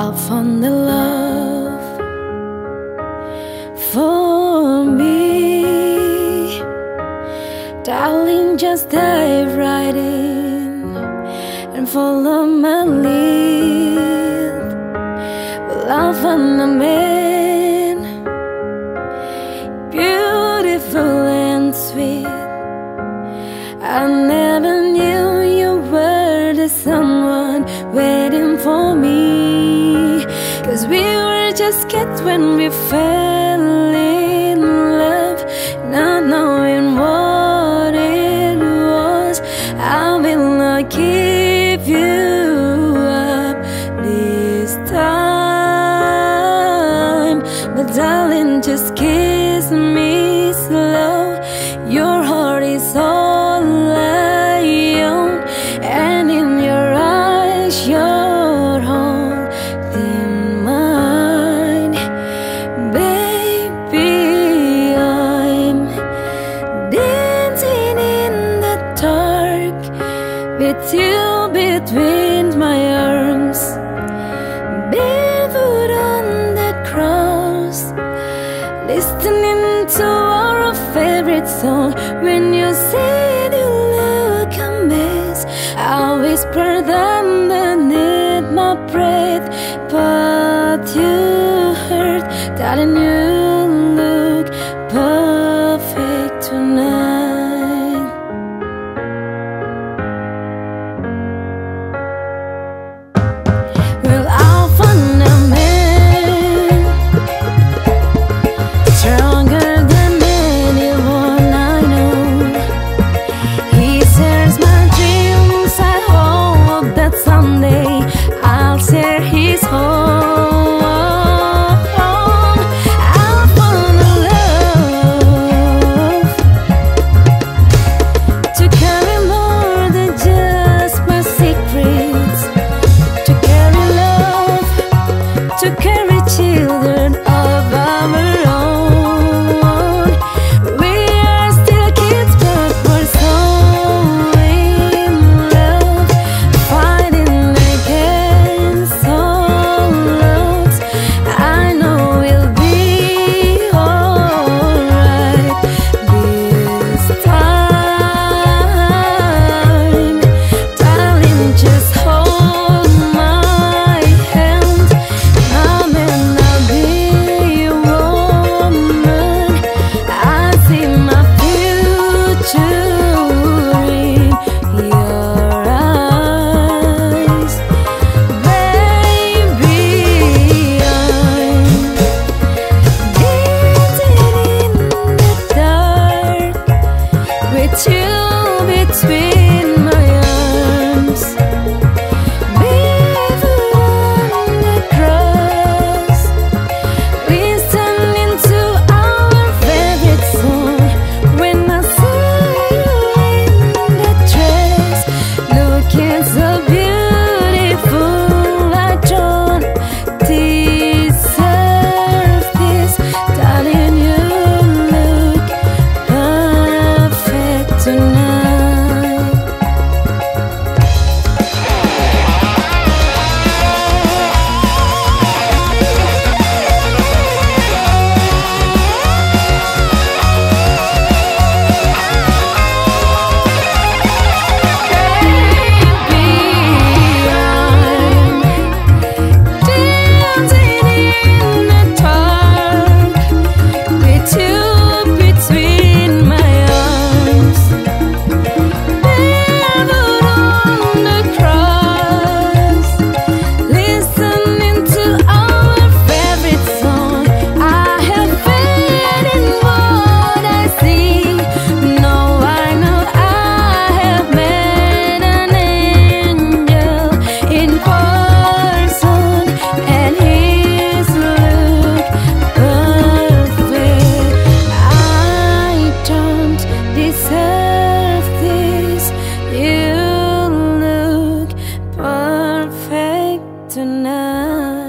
I found the love for me. Darling, just dive right in and follow my lead. Love on the man, beautiful and sweet. I never knew you were the someone just kids when we fell in love, not knowing what it was. I will not give you up this time. But darling, just kiss you between my arms, barefoot on the cross, listening to our favorite song. When you said you I whispered underneath my breath, but you heard. It's me. nada.